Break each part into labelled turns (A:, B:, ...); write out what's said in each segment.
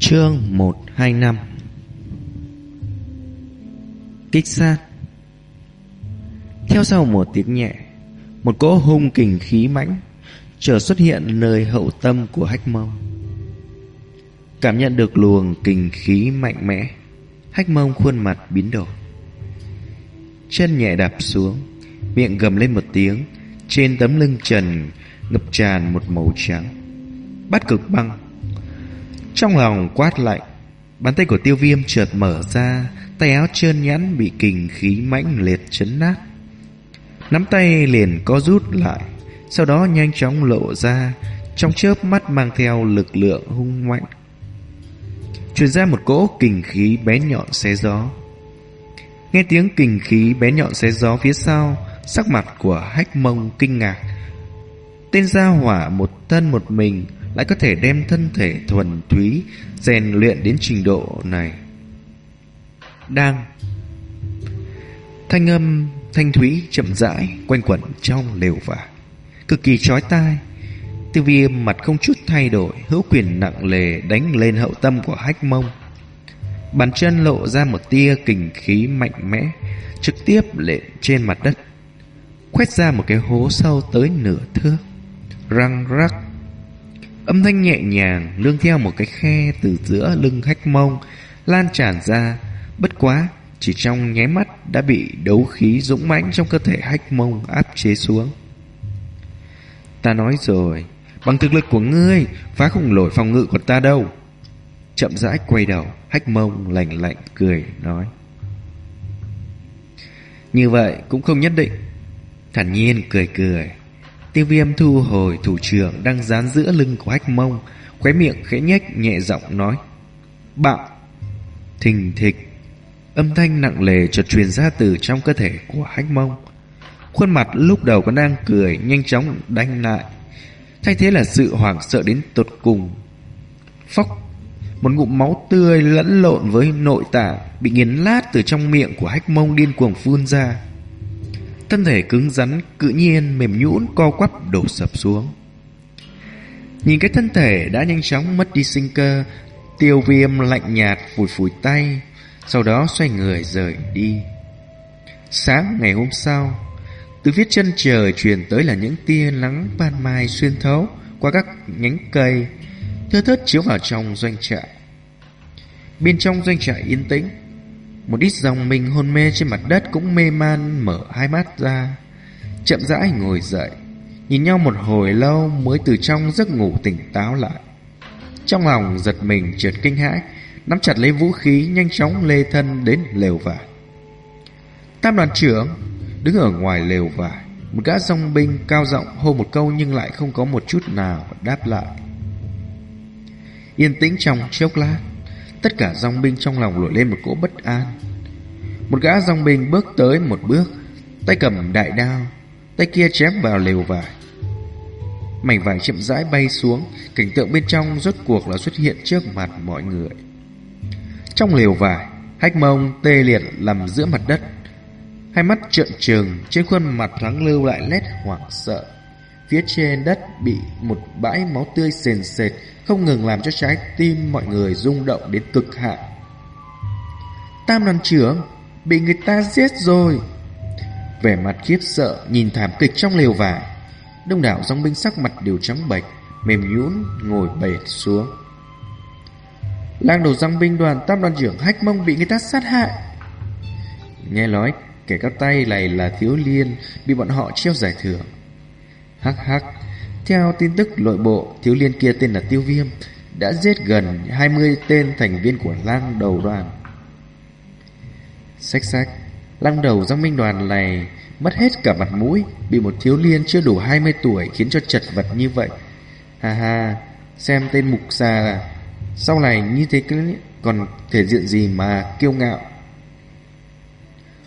A: Chương 125 Kích sát. Theo sau một tiếng nhẹ, Một cỗ hung kình khí mãnh Trở xuất hiện nơi hậu tâm của hách mông. Cảm nhận được luồng kình khí mạnh mẽ, Hách mông khuôn mặt biến đổi. Chân nhẹ đạp xuống, Miệng gầm lên một tiếng, Trên tấm lưng trần Ngập tràn một màu trắng, Bắt cực băng. Trong lòng quát lạnh, Bàn tay của tiêu viêm trượt mở ra, Tay áo trơn nhẵn bị kình khí mãnh liệt chấn nát. Nắm tay liền co rút lại, Sau đó nhanh chóng lộ ra, Trong chớp mắt mang theo lực lượng hung mạnh. Truyền ra một cỗ kình khí bé nhọn xé gió. Nghe tiếng kình khí bé nhọn xé gió phía sau, Sắc mặt của hách mông kinh ngạc. Tên gia hỏa một thân một mình lại có thể đem thân thể thuần túy, rèn luyện đến trình độ này. Đang. Thanh âm thanh thúy chậm rãi Quanh quẩn trong lều vải. Cực kỳ chói tai. Tiêu viêm mặt không chút thay đổi, Hữu quyền nặng lề đánh lên hậu tâm của hách mông. Bàn chân lộ ra một tia kình khí mạnh mẽ, Trực tiếp lệ trên mặt đất Khoét ra một cái hố sâu tới nửa thước. Răng rắc. Âm thanh nhẹ nhàng Nương theo một cái khe từ giữa lưng hách mông, Lan tràn ra. Bất quá, Chỉ trong nháy mắt Đã bị đấu khí dũng mãnh Trong cơ thể hách mông áp chế xuống. Ta nói rồi, Bằng thực lực của ngươi, Phá không nổi phòng ngự của ta đâu. Chậm rãi quay đầu, Hách mông lạnh lạnh cười, nói. Như vậy cũng không nhất định. Thản nhiên cười cười. Tiêu viêm thu hồi thủ trưởng Đang dán giữa lưng của hách mông, Khóe miệng khẽ nhếch nhẹ giọng nói. Bạo Thình thịch. Âm thanh nặng lề chợt truyền ra từ trong cơ thể của hách mông. Khuôn mặt lúc đầu còn đang cười, Nhanh chóng đanh lại. Thay thế là sự hoảng sợ đến tột cùng. Phóc Một ngụm máu tươi lẫn lộn với nội tạng Bị nghiền lát từ trong miệng của hách mông điên cuồng phun ra. Thân thể cứng rắn Cự nhiên mềm nhũn co quắp đổ sập xuống Nhìn cái thân thể đã nhanh chóng mất đi sinh cơ Tiêu viêm lạnh nhạt phủi phủi tay Sau đó xoay người rời đi Sáng ngày hôm sau từ phía chân trời truyền tới là những tia nắng ban mai xuyên thấu qua các nhánh cây, thưa thớt chiếu vào trong doanh trại. Bên trong doanh trại yên tĩnh, một ít dòng mình hôn mê trên mặt đất cũng mê man mở hai mắt ra, chậm rãi ngồi dậy, nhìn nhau một hồi lâu mới từ trong giấc ngủ tỉnh táo lại. Trong lòng giật mình trượt kinh hãi, nắm chặt lấy vũ khí nhanh chóng lê thân đến lều vải. Tam đoàn trưởng Đứng ở ngoài lều vải Một gã dòng binh cao giọng hô một câu Nhưng lại không có một chút nào đáp lại Yên tĩnh trong chốc lát Tất cả dòng binh trong lòng nổi lên một cỗ bất an một gã dòng binh bước tới một bước, Tay cầm đại đao, Tay kia chém vào lều vải. Mảnh vải chậm rãi bay xuống, Cảnh tượng bên trong rốt cuộc là xuất hiện trước mặt mọi người. Trong lều vải, Hách mông tê liệt nằm giữa mặt đất. Hai mắt trợn trừng, Trên khuôn mặt trắng lưu lại nét hoảng sợ. Phía trên đất bị một bãi máu tươi sền sệt, Không ngừng làm cho trái tim mọi người rung động đến cực hạn. Tam đoàn trưởng Bị người ta giết rồi. Vẻ mặt khiếp sợ Nhìn thảm kịch trong lều vải. Đông đảo dòng binh sắc mặt đều trắng bệch, Mềm nhũn ngồi bệt xuống. Lang đầu dòng binh đoàn Tam đoàn trưởng hách mông bị người ta sát hại. Nghe nói Kẻ các tay này là Thiếu Liên Bị bọn họ treo giải thưởng. Hắc hắc, Theo tin tức nội bộ, Thiếu Liên kia tên là Tiêu Viêm, Đã giết gần 20 tên thành viên của lang đầu đoàn. Xách xách Lăng đầu giang minh đoàn này Mất hết cả mặt mũi, Bị một thiếu niên chưa đủ 20 tuổi Khiến cho chật vật như vậy. Ha ha, Xem tên mục xà Sau này như thế còn thể diện gì mà kiêu ngạo.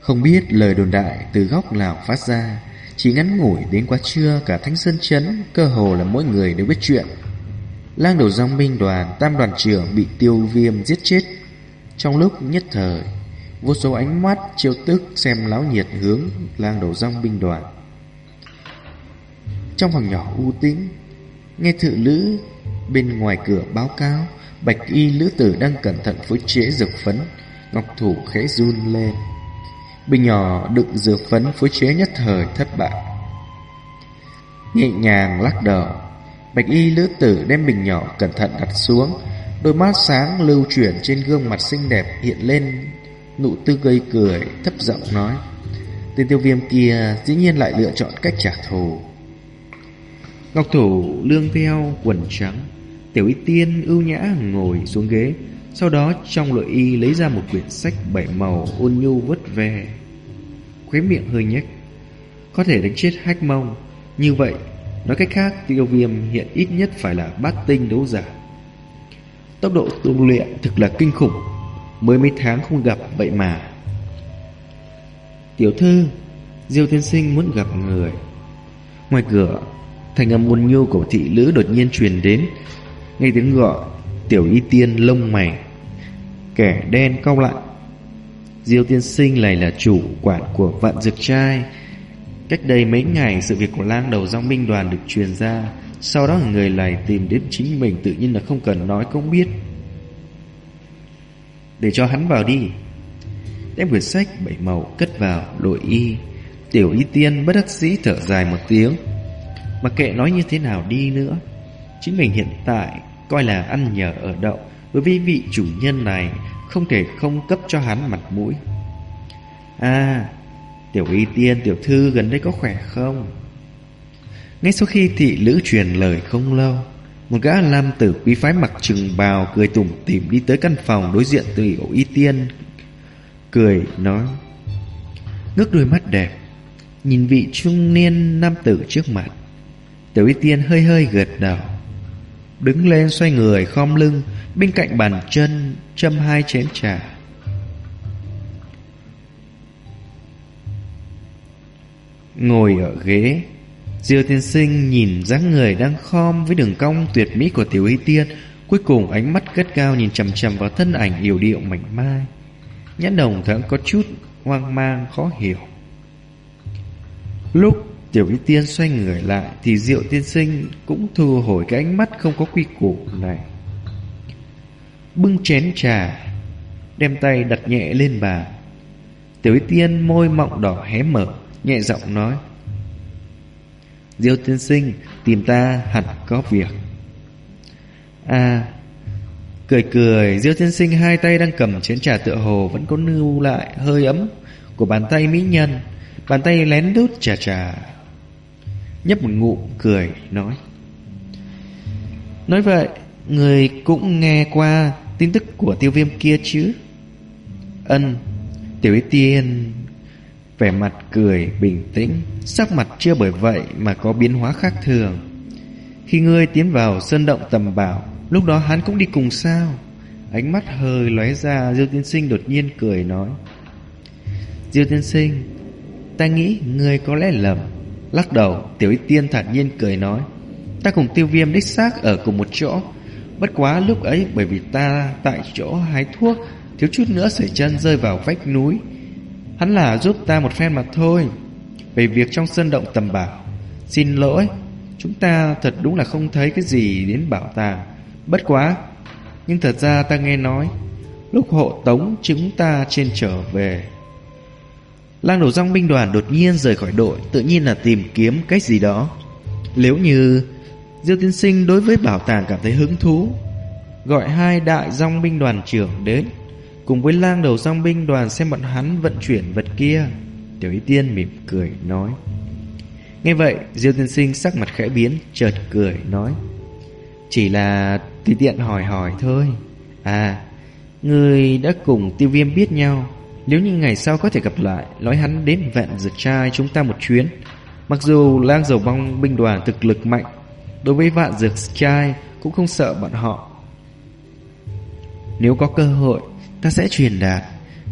A: Không biết lời đồn đại từ góc nào phát ra, Chỉ ngắn ngủi đến quá trưa Cả Thánh Sơn Chấn Cơ hồ là mỗi người đều biết chuyện. Lang đầu dòng minh đoàn Tam đoàn trưởng bị tiêu viêm giết chết. Trong lúc nhất thời Vô số ánh mắt chiêu tức Xem láo nhiệt hướng lang đầu rong binh đoàn. Trong phòng nhỏ u tĩnh, Nghe thự lữ Bên ngoài cửa báo cáo, Bạch y lữ tử đang cẩn thận phối chế dược phấn, Ngọc thủ khẽ run lên. Bình nhỏ đựng dược phấn phối chế nhất thời thất bại. Nhẹ nhàng lắc đầu, Bạch y lữ tử đem bình nhỏ cẩn thận đặt xuống, Đôi mắt sáng lưu chuyển trên gương mặt xinh đẹp hiện lên nụ tư gây cười, thấp giọng nói. Tên tiêu viêm kia dĩ nhiên lại lựa chọn cách trả thù. Ngọc thủ lương theo, quần trắng. Tiểu y tiên ưu nhã ngồi xuống ghế. Sau đó trong lội y lấy ra một quyển sách bảy màu ôn nhu vất về Khóe miệng hơi nhếch. Có thể đánh chết hách mông. Như vậy, Nói cách khác, tiêu viêm hiện ít nhất phải là bát tinh đấu giả. Tốc độ tu luyện thực là kinh khủng. Mới mấy tháng không gặp vậy mà. Tiểu thư, Diêu tiên sinh muốn gặp người. Ngoài cửa Thành âm ôn nhu của thị lữ đột nhiên truyền đến. Nghe tiếng gọi Tiểu y tiên lông mày, Kẻ đen cau lại. Diêu tiên sinh này là chủ quản của vạn dược trai. Cách đây mấy ngày, Sự việc của lang đầu dòng binh đoàn được truyền ra. Sau đó người này tìm đến chính mình Tự nhiên là không cần nói cũng biết. Để cho hắn vào đi. Đem quyển sách bảy màu cất vào đội y. Tiểu y tiên bất đắc dĩ thở dài một tiếng. Mà kệ nói như thế nào đi nữa, Chính mình hiện tại Coi là ăn nhờ ở đậu Đối với vị chủ nhân này Không thể không cấp cho hắn mặt mũi. À Tiểu y tiên, tiểu thư gần đây có khỏe không? Ngay sau khi thị lữ truyền lời không lâu một gã nam tử quý phái mặc trừng bào Cười tủm tỉm đi tới căn phòng Đối diện tiểu y tiên, Cười nói, Ngước đôi mắt đẹp, Nhìn vị trung niên nam tử trước mặt. Tiểu y tiên hơi hơi gật đầu, Đứng lên xoay người khom lưng, Bên cạnh bàn chân Châm hai chén trà. Ngồi ở ghế Diêu tiên sinh nhìn dáng người đang khom Với đường cong tuyệt mỹ của tiểu y tiên, Cuối cùng ánh mắt gắt cao Nhìn chầm chầm vào thân ảnh yểu điệu mảnh mai. Nhãn đồng thoáng có chút Hoang mang, khó hiểu. Lúc Tiểu Y Tiên xoay người lại Thì Diệu Tiên Sinh cũng thu hồi cái ánh mắt không có quy củ này. Bưng chén trà, Đem tay đặt nhẹ lên bàn. Tiểu Y Tiên môi mọng đỏ hé mở, Nhẹ giọng nói Diêu Tiên Sinh Tìm ta hẳn có việc. À Cười cười, Diêu Tiên Sinh hai tay đang cầm chén trà tựa hồ Vẫn có nưu lại hơi ấm Của bàn tay mỹ nhân. Bàn tay lén đút trà trà. Nhấp một ngụm cười, nói. Nói vậy, Người cũng nghe qua Tin tức của tiêu viêm kia chứ? Ân, Tiểu Y Tiên Vẻ mặt cười bình tĩnh, Sắc mặt chưa bởi vậy mà có biến hóa khác thường. Khi ngươi tiến vào sơn động tầm bảo, Lúc đó hắn cũng đi cùng sao? Ánh mắt hơi lóe ra, Diêu tiên sinh đột nhiên cười nói. Diêu tiên sinh, Ta nghĩ ngươi có lẽ lầm. Lắc đầu, Tiểu y tiên thản nhiên cười nói. Ta cùng tiêu viêm đích xác ở cùng một chỗ. Bất quá lúc ấy bởi vì ta tại chỗ hái thuốc, Thiếu chút nữa sẩy chân rơi vào vách núi. Hắn là giúp ta một phen mà thôi. Về việc trong sân động tầm bảo, Xin lỗi, Chúng ta thật đúng là không thấy cái gì đến bảo tàng Bất quá, Nhưng thật ra ta nghe nói, Lúc hộ tống chúng ta trên trở về, Lang đầu rong binh đoàn đột nhiên rời khỏi đội, Tự nhiên là tìm kiếm cái gì đó. Nếu như Diêu tiên sinh đối với bảo tàng cảm thấy hứng thú, Gọi hai đại rong binh đoàn trưởng đến. Cùng với lang đầu giang binh đoàn xem bọn hắn vận chuyển vật kia, Tiểu ý tiên mỉm cười nói. Nghe vậy, Diêu tiên sinh sắc mặt khẽ biến, Chợt cười nói. Chỉ là tùy tiện hỏi hỏi thôi. À Người đã cùng tiêu viêm biết nhau. Nếu như ngày sau có thể gặp lại, Nói hắn đến vẹn dược trai chúng ta một chuyến. Mặc dù lang dầu bong binh đoàn thực lực mạnh, Đối với vạn dược trai Cũng không sợ bọn họ. Nếu có cơ hội Ta sẽ truyền đạt.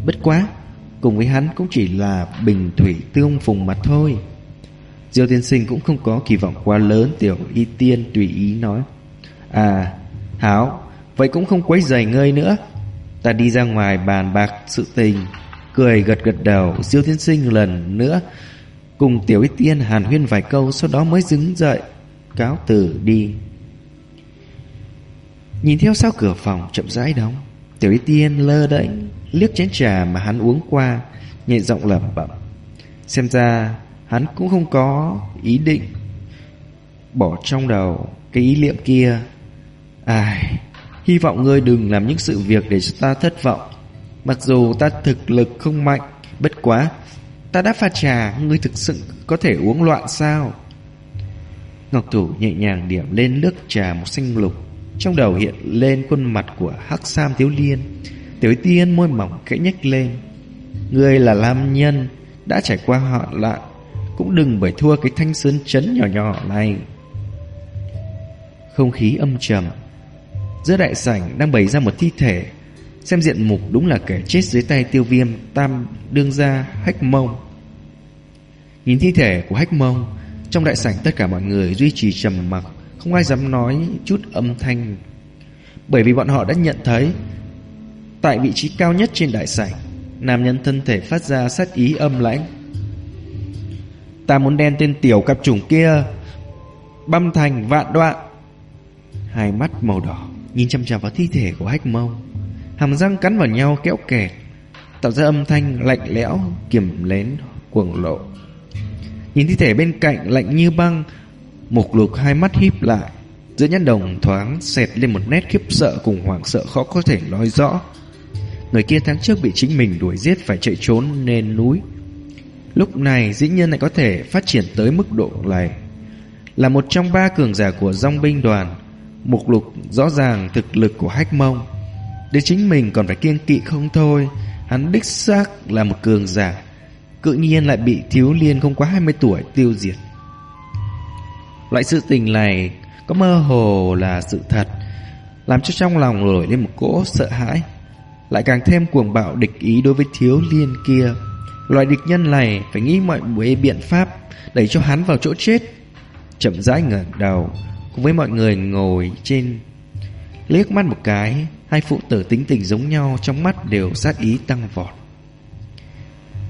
A: Bất quá, Cùng với hắn cũng chỉ là bình thủy tương phùng mặt thôi. Diêu tiên sinh cũng không có kỳ vọng quá lớn, Tiểu y tiên tùy ý nói. À Hảo Vậy cũng không quấy rầy ngươi nữa. Ta đi ra ngoài bàn bạc sự tình, Cười gật gật đầu. Diêu tiên sinh lần nữa Cùng tiểu y tiên hàn huyên vài câu, Sau đó mới đứng dậy, Cáo từ đi. Nhìn theo sau cửa phòng, chậm rãi đóng. Tiểu Y Tiên lơ đễnh liếc chén trà mà hắn uống qua, nhẹ giọng lẩm bẩm. Xem ra hắn cũng không có ý định bỏ trong đầu cái ý niệm kia. Ai, hy vọng ngươi đừng làm những sự việc để cho ta thất vọng. Mặc dù ta thực lực không mạnh, bất quá, ta đã pha trà, ngươi thực sự có thể uống loạn sao? Ngọc Thủ nhẹ nhàng điểm lên nước trà một xanh lục, trong đầu hiện lên khuôn mặt của Hắc Sam Thiếu Liên. Tiểu Tiên môi mỏng khẽ nhếch lên. Ngươi là lam nhân, đã trải qua hoạn loạn, cũng đừng bởi thua cái thanh sơn chấn nhỏ nhỏ này. Không khí âm trầm, giữa đại sảnh đang bày ra một thi thể, xem diện mục đúng là kẻ chết dưới tay tiêu viêm tam đương gia hách mông. Nhìn thi thể của hách mông, trong đại sảnh tất cả mọi người duy trì trầm mặc, không ai dám nói chút âm thanh. Bởi vì bọn họ đã nhận thấy, Tại vị trí cao nhất trên đại sảnh, Nam nhân thân thể phát ra sát ý âm lãnh. Ta muốn đen tên tiểu cặp chủng kia, Băm thành vạn đoạn. Hai mắt màu đỏ, Nhìn chăm chăm vào thi thể của hách mông. Hàm răng cắn vào nhau kéo kẹt, Tạo ra âm thanh lạnh lẽo, Kiềm lén, cuồng lộ. Nhìn thi thể bên cạnh lạnh như băng Mục lục hai mắt híp lại. Giữa nhãn đồng thoáng xẹt lên một nét khiếp sợ cùng hoảng sợ khó có thể nói rõ. Người kia tháng trước bị chính mình đuổi giết phải chạy trốn lên núi. Lúc này dĩ nhiên lại có thể phát triển tới mức độ này. Là một trong ba cường giả của dòng binh đoàn, Mục lục rõ ràng thực lực của hách mông. Đến chính mình còn phải kiên kỵ không thôi, Hắn đích xác là một cường giả, Cự nhiên lại bị thiếu liên không quá 20 tuổi tiêu diệt. Loại sự tình này có mơ hồ là sự thật Làm cho trong lòng nổi lên một cỗ sợ hãi lại càng thêm cuồng bạo địch ý đối với thiếu liên kia. Loại địch nhân này phải nghĩ mọi bế biện pháp đẩy cho hắn vào chỗ chết. Chậm rãi ngẩng đầu, cùng với mọi người ngồi trên liếc mắt một cái, hai phụ tử tính tình giống nhau trong mắt đều sát ý tăng vọt.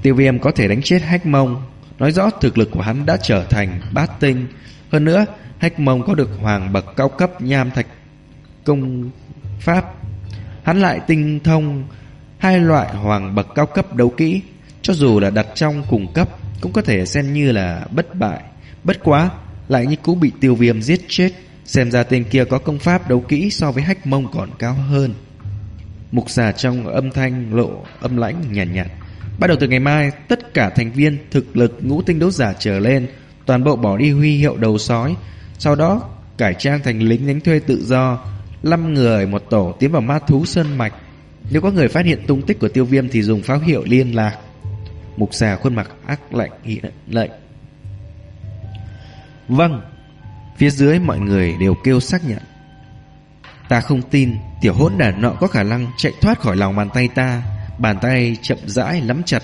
A: Tiêu viêm có thể đánh chết hách mông, nói rõ thực lực của hắn đã trở thành bát tinh. Hơn nữa, hách mông có được hoàng bậc cao cấp nham thạch công pháp Hắn lại tinh thông hai loại hoàng bậc cao cấp đấu kỹ, cho dù là đặt trong cùng cấp cũng có thể xem như là bất bại. Bất quá, lại như cũ bị tiêu viêm giết chết, xem ra tên kia có công pháp đấu kỹ so với hách mông còn cao hơn. Mục giả trong âm thanh lộ âm lãnh nhàn nhạt, nhạt. Bắt đầu từ ngày mai, tất cả thành viên thực lực ngũ tinh đấu giả trở lên, toàn bộ bỏ đi huy hiệu đầu sói, sau đó cải trang thành lính đánh thuê tự do, năm người một tổ tiến vào ma thú sơn mạch. Nếu có người phát hiện tung tích của tiêu viêm thì dùng pháo hiệu liên lạc. Mục xà khuôn mặt ác lạnh nghĩ lệnh. Vâng. Phía dưới mọi người đều kêu xác nhận. Ta không tin tiểu hỗn đản nọ có khả năng chạy thoát khỏi lòng bàn tay ta. Bàn tay chậm rãi nắm chặt.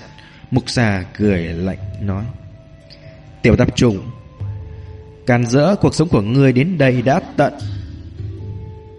A: Mục xà cười lạnh nói. Tiểu tập trùng. Càn rỡ cuộc sống của ngươi đến đây đã tận.